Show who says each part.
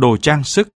Speaker 1: đồ trang sức,